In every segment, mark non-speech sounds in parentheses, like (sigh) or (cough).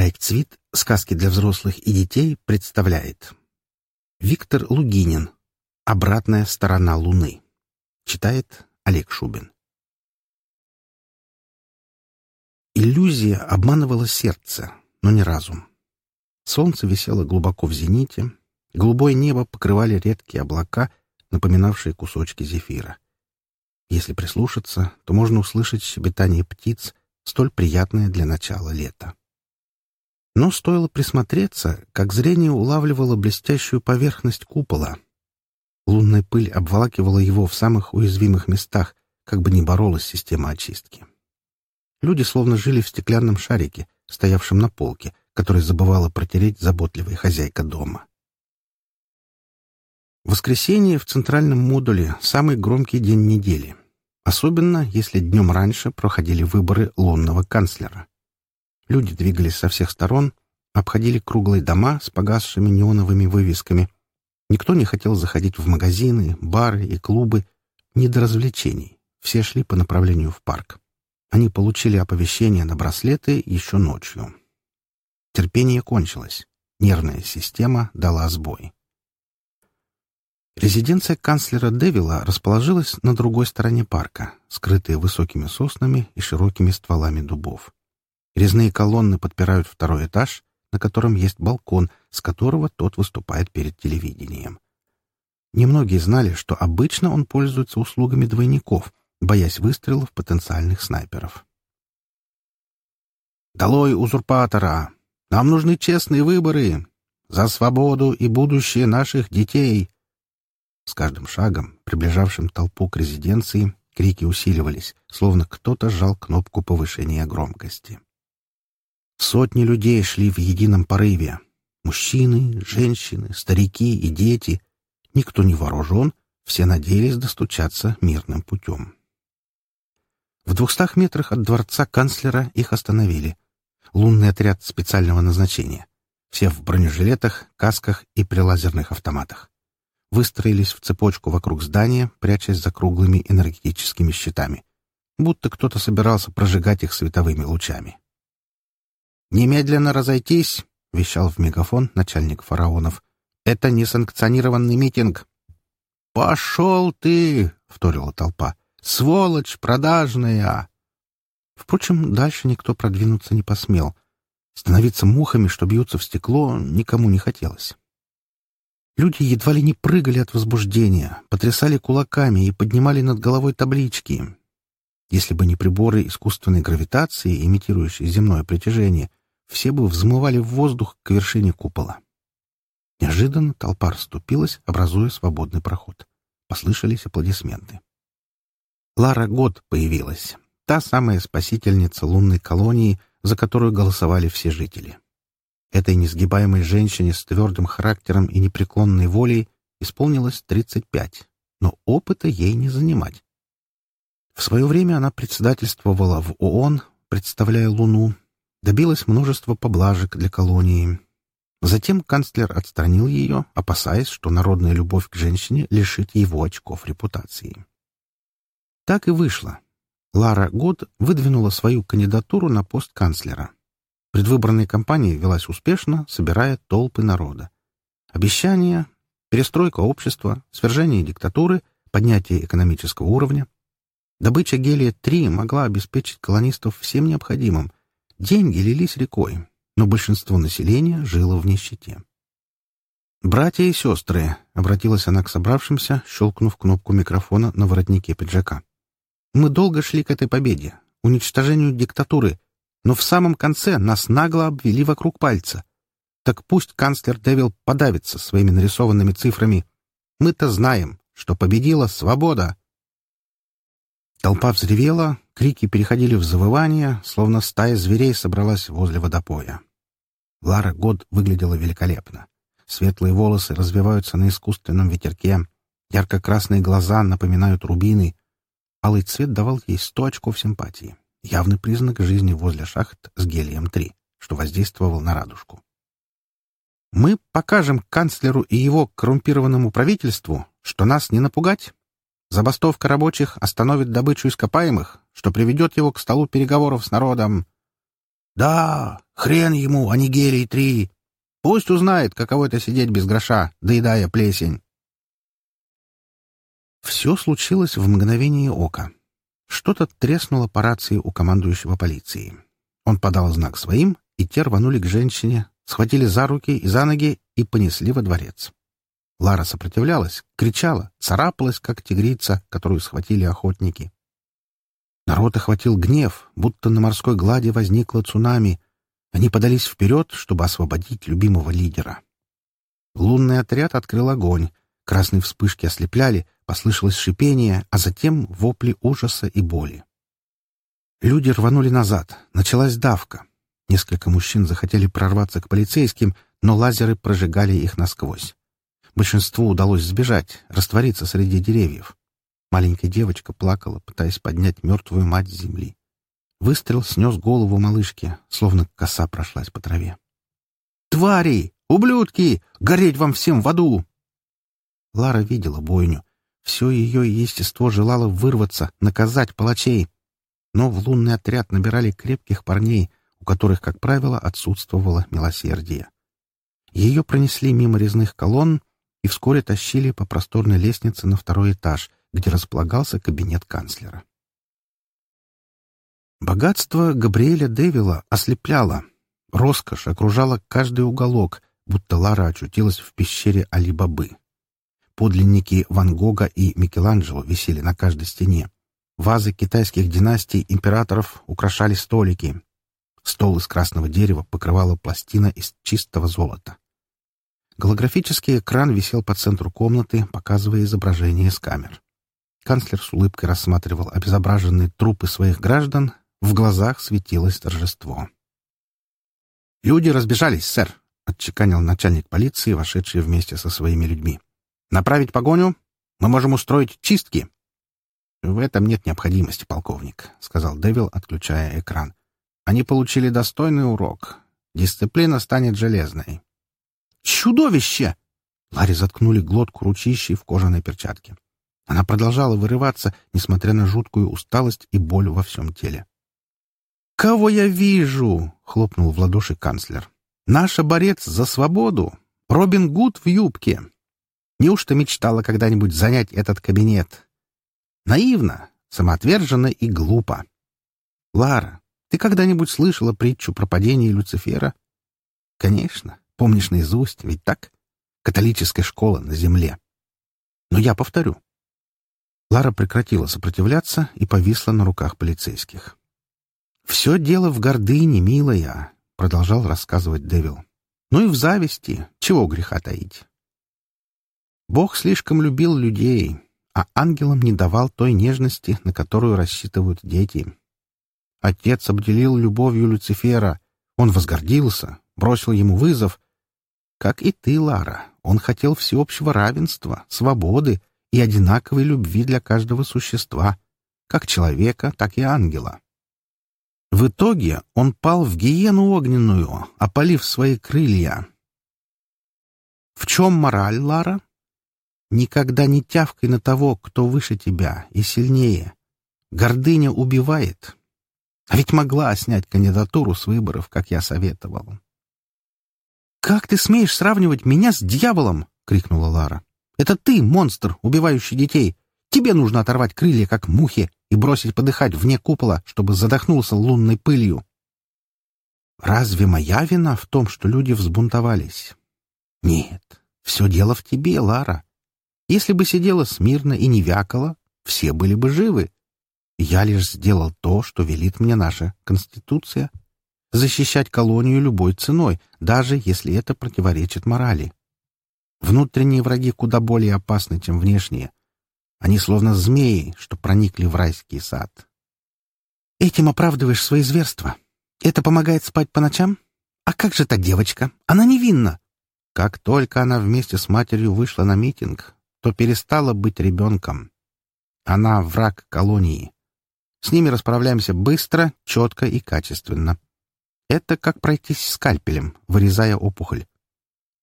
Проект «Цвит. Сказки для взрослых и детей» представляет Виктор Лугинин «Обратная сторона Луны». Читает Олег Шубин. Иллюзия обманывала сердце, но не разум. Солнце висело глубоко в зените, голубое небо покрывали редкие облака, напоминавшие кусочки зефира. Если прислушаться, то можно услышать щебетание птиц, столь приятное для начала лета. Но стоило присмотреться, как зрение улавливало блестящую поверхность купола. Лунная пыль обволакивала его в самых уязвимых местах, как бы не боролась система очистки. Люди словно жили в стеклянном шарике, стоявшем на полке, который забывала протереть заботливая хозяйка дома. Воскресенье в центральном модуле — самый громкий день недели. Особенно, если днем раньше проходили выборы лунного канцлера. Люди двигались со всех сторон, обходили круглые дома с погасшими неоновыми вывесками. Никто не хотел заходить в магазины, бары и клубы. Не до развлечений. Все шли по направлению в парк. Они получили оповещение на браслеты еще ночью. Терпение кончилось. Нервная система дала сбой. Резиденция канцлера Девила расположилась на другой стороне парка, скрытая высокими соснами и широкими стволами дубов. Резные колонны подпирают второй этаж, на котором есть балкон, с которого тот выступает перед телевидением. Немногие знали, что обычно он пользуется услугами двойников, боясь выстрелов потенциальных снайперов. «Долой узурпатора! Нам нужны честные выборы! За свободу и будущее наших детей!» С каждым шагом, приближавшим толпу к резиденции, крики усиливались, словно кто-то сжал кнопку повышения громкости. Сотни людей шли в едином порыве. Мужчины, женщины, старики и дети. Никто не вооружен, все надеялись достучаться мирным путем. В двухстах метрах от дворца канцлера их остановили. Лунный отряд специального назначения. Все в бронежилетах, касках и при лазерных автоматах. Выстроились в цепочку вокруг здания, прячась за круглыми энергетическими щитами. Будто кто-то собирался прожигать их световыми лучами. «Немедленно разойтись!» — вещал в мегафон начальник фараонов. «Это несанкционированный митинг!» «Пошел ты!» — вторила толпа. «Сволочь продажная!» Впрочем, дальше никто продвинуться не посмел. Становиться мухами, что бьются в стекло, никому не хотелось. Люди едва ли не прыгали от возбуждения, потрясали кулаками и поднимали над головой таблички. Если бы не приборы искусственной гравитации, имитирующие земное притяжение, все бы взмывали в воздух к вершине купола. Неожиданно толпа расступилась, образуя свободный проход. Послышались аплодисменты. Лара Год появилась, та самая спасительница лунной колонии, за которую голосовали все жители. Этой несгибаемой женщине с твердым характером и непреклонной волей исполнилось 35, но опыта ей не занимать. В свое время она председательствовала в ООН, представляя Луну, добилась множества поблажек для колонии. Затем канцлер отстранил ее, опасаясь, что народная любовь к женщине лишит его очков репутации. Так и вышло. Лара Год выдвинула свою кандидатуру на пост канцлера. Предвыборная кампания велась успешно, собирая толпы народа. Обещания, перестройка общества, свержение диктатуры, поднятие экономического уровня. Добыча гелия-3 могла обеспечить колонистов всем необходимым, Деньги лились рекой, но большинство населения жило в нищете. «Братья и сестры», — обратилась она к собравшимся, щелкнув кнопку микрофона на воротнике пиджака. «Мы долго шли к этой победе, уничтожению диктатуры, но в самом конце нас нагло обвели вокруг пальца. Так пусть канцлер Девил подавится своими нарисованными цифрами. Мы-то знаем, что победила свобода». Толпа взревела, крики переходили в завывание, словно стая зверей собралась возле водопоя. Лара Год выглядела великолепно. Светлые волосы развиваются на искусственном ветерке, ярко-красные глаза напоминают рубины. Алый цвет давал ей сто очков симпатии. Явный признак жизни возле шахт с гелием-3, что воздействовал на радужку. «Мы покажем канцлеру и его коррумпированному правительству, что нас не напугать», Забастовка рабочих остановит добычу ископаемых, что приведет его к столу переговоров с народом. «Да, Хрен ему, а не гелий-3! Пусть узнает, каково это сидеть без гроша, доедая плесень!» Все случилось в мгновение ока. Что-то треснуло по рации у командующего полиции. Он подал знак своим, и те рванули к женщине, схватили за руки и за ноги и понесли во дворец. Лара сопротивлялась, кричала, царапалась, как тигрица, которую схватили охотники. Народ охватил гнев, будто на морской глади возникло цунами. Они подались вперед, чтобы освободить любимого лидера. Лунный отряд открыл огонь. Красные вспышки ослепляли, послышалось шипение, а затем вопли ужаса и боли. Люди рванули назад. Началась давка. Несколько мужчин захотели прорваться к полицейским, но лазеры прожигали их насквозь. Большинству удалось сбежать, раствориться среди деревьев. Маленькая девочка плакала, пытаясь поднять мертвую мать с земли. Выстрел снес голову малышки, словно коса прошлась по траве. «Твари! Ублюдки! Гореть вам всем в аду!» Лара видела бойню. Все ее естество желало вырваться, наказать палачей. Но в лунный отряд набирали крепких парней, у которых, как правило, отсутствовало милосердие. Ее пронесли мимо резных колонн и вскоре тащили по просторной лестнице на второй этаж, где располагался кабинет канцлера. Богатство Габриэля Девила ослепляло. Роскошь окружала каждый уголок, будто Лара очутилась в пещере Али-Бабы. Подлинники Ван Гога и Микеланджело висели на каждой стене. Вазы китайских династий императоров украшали столики. Стол из красного дерева покрывала пластина из чистого золота. Голографический экран висел по центру комнаты, показывая изображение с камер. Канцлер с улыбкой рассматривал обезображенные трупы своих граждан, в глазах светилось торжество. «Люди разбежались, сэр», — отчеканил начальник полиции, вошедший вместе со своими людьми. Направить погоню? Мы можем устроить чистки. В этом нет необходимости, полковник, сказал Дэвил, отключая экран. Они получили достойный урок. Дисциплина станет железной. Чудовище! Ларри заткнули глотку ручищей в кожаной перчатке. Она продолжала вырываться, несмотря на жуткую усталость и боль во всем теле. «Кого я вижу?» — хлопнул в ладоши канцлер. «Наша борец за свободу! Робин Гуд в юбке! Неужто мечтала когда-нибудь занять этот кабинет? Наивно, самоотверженно и глупо. Лара, ты когда-нибудь слышала притчу про падение Люцифера? Конечно, помнишь наизусть, ведь так? Католическая школа на земле. Но я повторю. Лара прекратила сопротивляться и повисла на руках полицейских. «Все дело в гордыне, милая», — продолжал рассказывать Дэвил. «Ну и в зависти, чего греха таить. Бог слишком любил людей, а ангелам не давал той нежности, на которую рассчитывают дети. Отец обделил любовью Люцифера. Он возгордился, бросил ему вызов. Как и ты, Лара, он хотел всеобщего равенства, свободы и одинаковой любви для каждого существа, как человека, так и ангела. В итоге он пал в гиену огненную, опалив свои крылья. В чем мораль, Лара? Никогда не тявкай на того, кто выше тебя и сильнее. Гордыня убивает. А ведь могла снять кандидатуру с выборов, как я советовал. «Как ты смеешь сравнивать меня с дьяволом?» — крикнула Лара. «Это ты, монстр, убивающий детей. Тебе нужно оторвать крылья, как мухи, и бросить подыхать вне купола, чтобы задохнулся лунной пылью». «Разве моя вина в том, что люди взбунтовались?» «Нет, все дело в тебе, Лара. Если бы сидела смирно и не вякала, все были бы живы. Я лишь сделал то, что велит мне наша Конституция. Защищать колонию любой ценой, даже если это противоречит морали. Внутренние враги куда более опасны, чем внешние. Они словно змеи, что проникли в райский сад. Этим оправдываешь свои зверства. Это помогает спать по ночам? А как же та девочка? Она невинна. Как только она вместе с матерью вышла на митинг, то перестала быть ребенком. Она враг колонии. С ними расправляемся быстро, четко и качественно. Это как пройтись скальпелем, вырезая опухоль.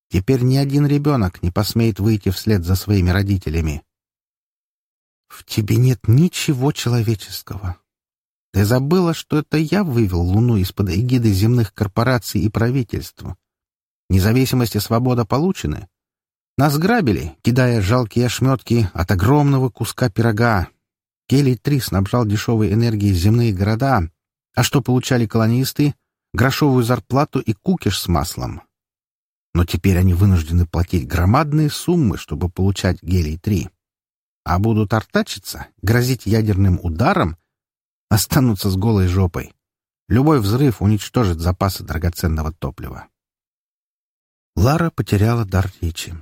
Теперь ни один ребенок не посмеет выйти вслед за своими родителями. В тебе нет ничего человеческого. Ты забыла, что это я вывел Луну из-под эгиды земных корпораций и правительства. Независимость и свобода получены. Нас грабили, кидая жалкие ошметки от огромного куска пирога. Гелий-3 снабжал дешевой энергией земные города. А что получали колонисты? Грошовую зарплату и кукиш с маслом. Но теперь они вынуждены платить громадные суммы, чтобы получать гелий-3. А будут артачиться, грозить ядерным ударом, (laughs) останутся с голой жопой. Любой взрыв уничтожит запасы драгоценного топлива. Лара потеряла дар речи.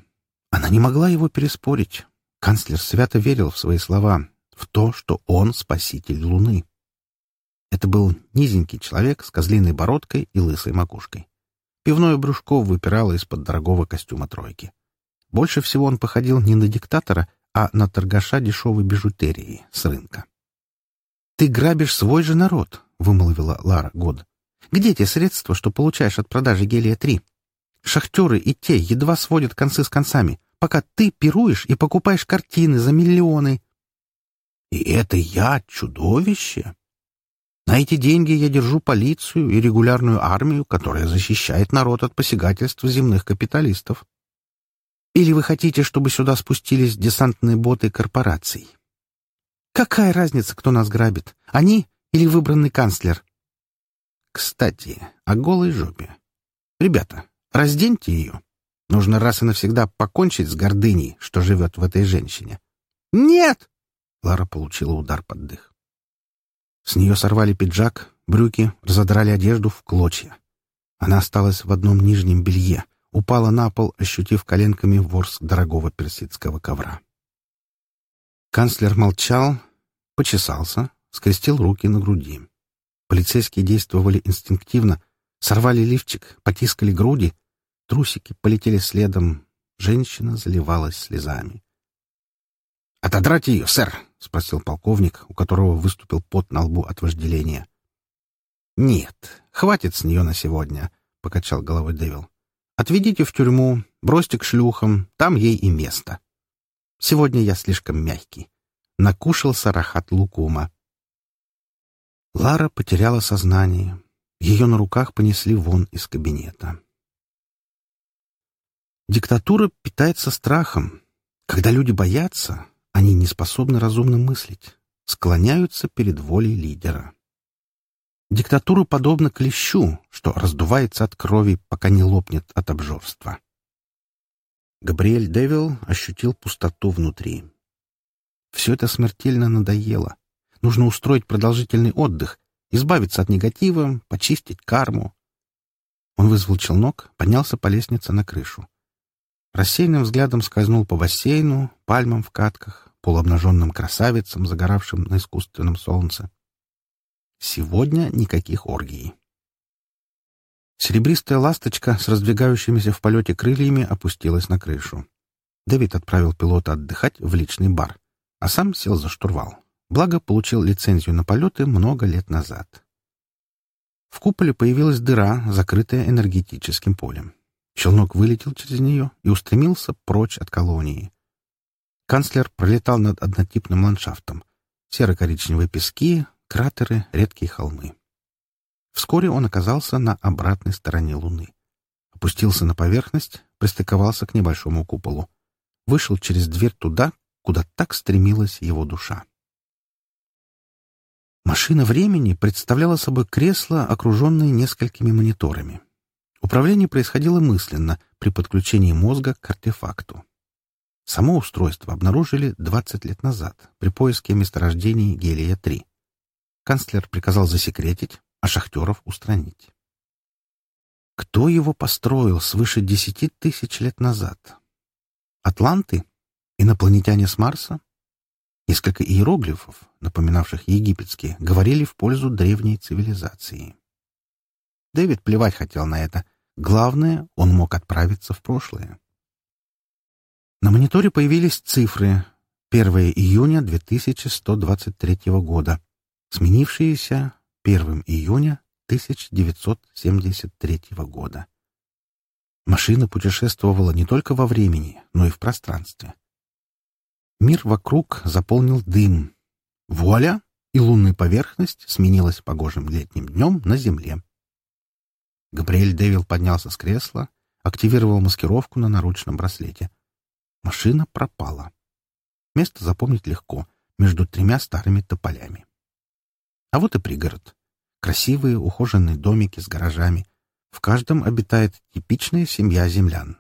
Она не могла его переспорить. Канцлер свято верил в свои слова, в то, что он спаситель Луны. Это был низенький человек с козлиной бородкой и лысой макушкой. Пивное брюшко выпирало из-под дорогого костюма тройки. Больше всего он походил не на диктатора, а на торгаша дешевой бижутерии с рынка. «Ты грабишь свой же народ», — вымолвила Лара Год. «Где те средства, что получаешь от продажи гелия-3? Шахтеры и те едва сводят концы с концами, пока ты пируешь и покупаешь картины за миллионы». «И это я чудовище?» На эти деньги я держу полицию и регулярную армию, которая защищает народ от посягательств земных капиталистов. Или вы хотите, чтобы сюда спустились десантные боты корпораций? Какая разница, кто нас грабит? Они или выбранный канцлер? Кстати, о голой жопе. Ребята, разденьте ее. Нужно раз и навсегда покончить с гордыней, что живет в этой женщине. Нет! Лара получила удар под дых. С нее сорвали пиджак, брюки, разодрали одежду в клочья. Она осталась в одном нижнем белье, упала на пол, ощутив коленками ворс дорогого персидского ковра. Канцлер молчал, почесался, скрестил руки на груди. Полицейские действовали инстинктивно, сорвали лифчик, потискали груди, трусики полетели следом, женщина заливалась слезами. «Отодрать ее, сэр!» — спросил полковник, у которого выступил пот на лбу от вожделения. «Нет, хватит с нее на сегодня», — покачал головой Дэвил. «Отведите в тюрьму, бросьте к шлюхам, там ей и место». Сегодня я слишком мягкий. Накушался рахат лукума. Лара потеряла сознание. Ее на руках понесли вон из кабинета. Диктатура питается страхом. Когда люди боятся, они не способны разумно мыслить, склоняются перед волей лидера. Диктатура подобна клещу, что раздувается от крови, пока не лопнет от обжорства. Габриэль Девил ощутил пустоту внутри. Все это смертельно надоело. Нужно устроить продолжительный отдых, избавиться от негатива, почистить карму. Он вызвал челнок, поднялся по лестнице на крышу. Рассеянным взглядом скользнул по бассейну, пальмам в катках, полуобнаженным красавицам, загоравшим на искусственном солнце. Сегодня никаких оргий. Серебристая ласточка с раздвигающимися в полете крыльями опустилась на крышу. Дэвид отправил пилота отдыхать в личный бар, а сам сел за штурвал. Благо, получил лицензию на полеты много лет назад. В куполе появилась дыра, закрытая энергетическим полем. Челнок вылетел через нее и устремился прочь от колонии. Канцлер пролетал над однотипным ландшафтом. Серо-коричневые пески, кратеры, редкие холмы. Вскоре он оказался на обратной стороне Луны. Опустился на поверхность, пристыковался к небольшому куполу. Вышел через дверь туда, куда так стремилась его душа. Машина времени представляла собой кресло, окруженное несколькими мониторами. Управление происходило мысленно при подключении мозга к артефакту. Само устройство обнаружили 20 лет назад при поиске месторождений гелия-3. Канцлер приказал засекретить, а шахтеров устранить. Кто его построил свыше десяти тысяч лет назад? Атланты? Инопланетяне с Марса? Несколько иероглифов, напоминавших египетские, говорили в пользу древней цивилизации. Дэвид плевать хотел на это. Главное, он мог отправиться в прошлое. На мониторе появились цифры 1 июня 2123 года, сменившиеся 1 июня 1973 года. Машина путешествовала не только во времени, но и в пространстве. Мир вокруг заполнил дым. Вуаля! и лунная поверхность сменилась погожим летним днем на земле. Габриэль Дэвил поднялся с кресла, активировал маскировку на наручном браслете. Машина пропала. Место запомнить легко, между тремя старыми тополями. А вот и пригород. Красивые ухоженные домики с гаражами. В каждом обитает типичная семья землян.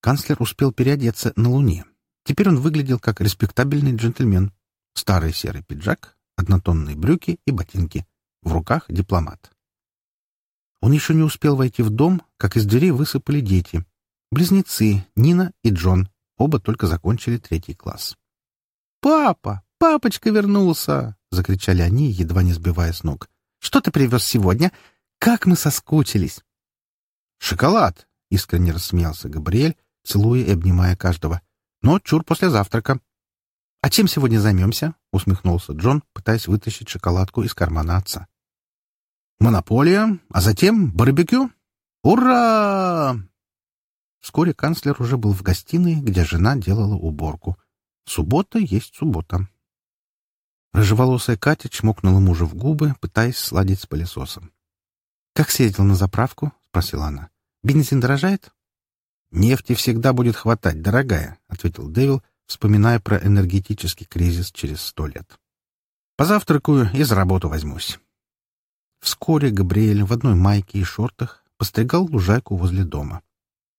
Канцлер успел переодеться на Луне. Теперь он выглядел как респектабельный джентльмен. Старый серый пиджак, однотонные брюки и ботинки. В руках дипломат. Он еще не успел войти в дом, как из дверей высыпали дети. Близнецы Нина и Джон. Оба только закончили третий класс. «Папа! Папочка вернулся!» — закричали они, едва не сбивая с ног. «Что ты привез сегодня? Как мы соскучились!» «Шоколад!» — искренне рассмеялся Габриэль, целуя и обнимая каждого. «Но чур после завтрака». «А чем сегодня займемся?» — усмехнулся Джон, пытаясь вытащить шоколадку из кармана отца. «Монополия, а затем барбекю. Ура!» Вскоре канцлер уже был в гостиной, где жена делала уборку. Суббота есть суббота. Рыжеволосая Катя чмокнула мужа в губы, пытаясь сладить с пылесосом. «Как съездил на заправку?» — спросила она. «Бензин дорожает?» «Нефти всегда будет хватать, дорогая», — ответил Дэвил, вспоминая про энергетический кризис через сто лет. «Позавтракаю и за работу возьмусь». Вскоре Габриэль в одной майке и шортах постригал лужайку возле дома.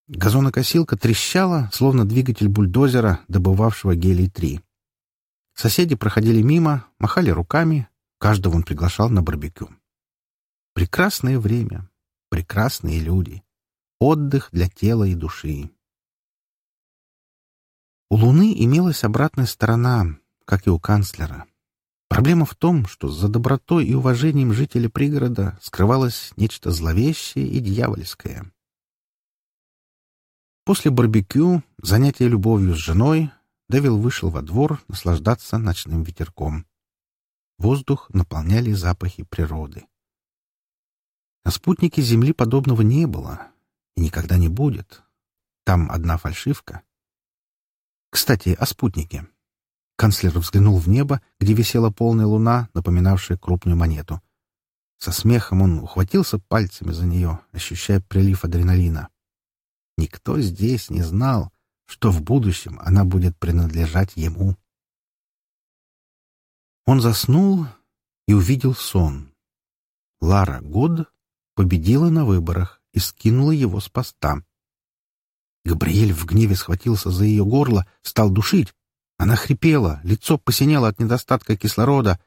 Газонокосилка трещала, словно двигатель бульдозера, добывавшего гелий-3. Соседи проходили мимо, махали руками, каждого он приглашал на барбекю. Прекрасное время, прекрасные люди, отдых для тела и души. У Луны имелась обратная сторона, как и у канцлера. Проблема в том, что за добротой и уважением жителей пригорода скрывалось нечто зловещее и дьявольское. После барбекю, занятия любовью с женой, Дэвил вышел во двор наслаждаться ночным ветерком. Воздух наполняли запахи природы. На спутнике Земли подобного не было и никогда не будет. Там одна фальшивка. Кстати, о спутнике. Канцлер взглянул в небо, где висела полная луна, напоминавшая крупную монету. Со смехом он ухватился пальцами за нее, ощущая прилив адреналина. Никто здесь не знал, что в будущем она будет принадлежать ему. Он заснул и увидел сон. Лара Гуд победила на выборах и скинула его с поста. Габриэль в гневе схватился за ее горло, стал душить. Она хрипела, лицо посинело от недостатка кислорода.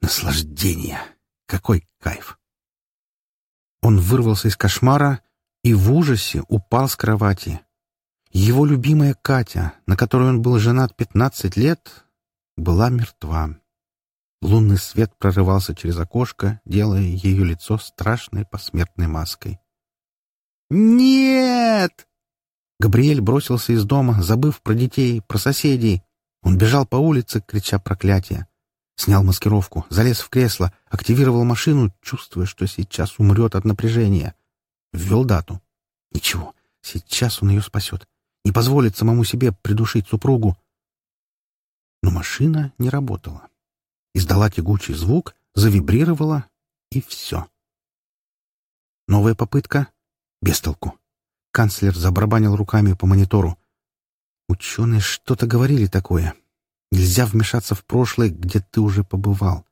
Наслаждение! Какой кайф! Он вырвался из кошмара и в ужасе упал с кровати. Его любимая Катя, на которой он был женат пятнадцать лет, была мертва. Лунный свет прорывался через окошко, делая ее лицо страшной посмертной маской. «Нет!» Габриэль бросился из дома, забыв про детей, про соседей. Он бежал по улице, крича проклятия. Снял маскировку, залез в кресло, активировал машину, чувствуя, что сейчас умрет от напряжения. Ввел дату. Ничего, сейчас он ее спасет. Не позволит самому себе придушить супругу. Но машина не работала. Издала тягучий звук, завибрировала, и все. Новая попытка. Без толку. Канцлер забарабанил руками по монитору. Ученые что-то говорили такое. Нельзя вмешаться в прошлое, где ты уже побывал.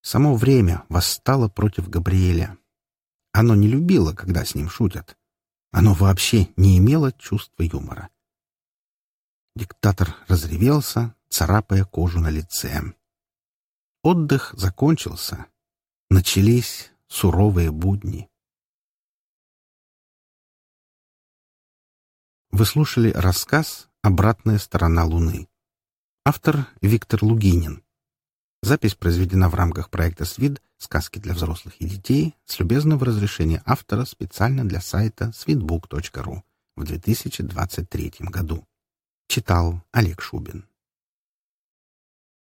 Само время восстало против Габриэля. Оно не любило, когда с ним шутят. Оно вообще не имело чувства юмора. Диктатор разревелся, царапая кожу на лице. Отдых закончился. Начались суровые будни. Вы слушали рассказ «Обратная сторона Луны». Автор Виктор Лугинин. Запись произведена в рамках проекта «СВИД. Сказки для взрослых и детей» с любезного разрешения автора специально для сайта sweetbook.ru в 2023 году. Читал Олег Шубин.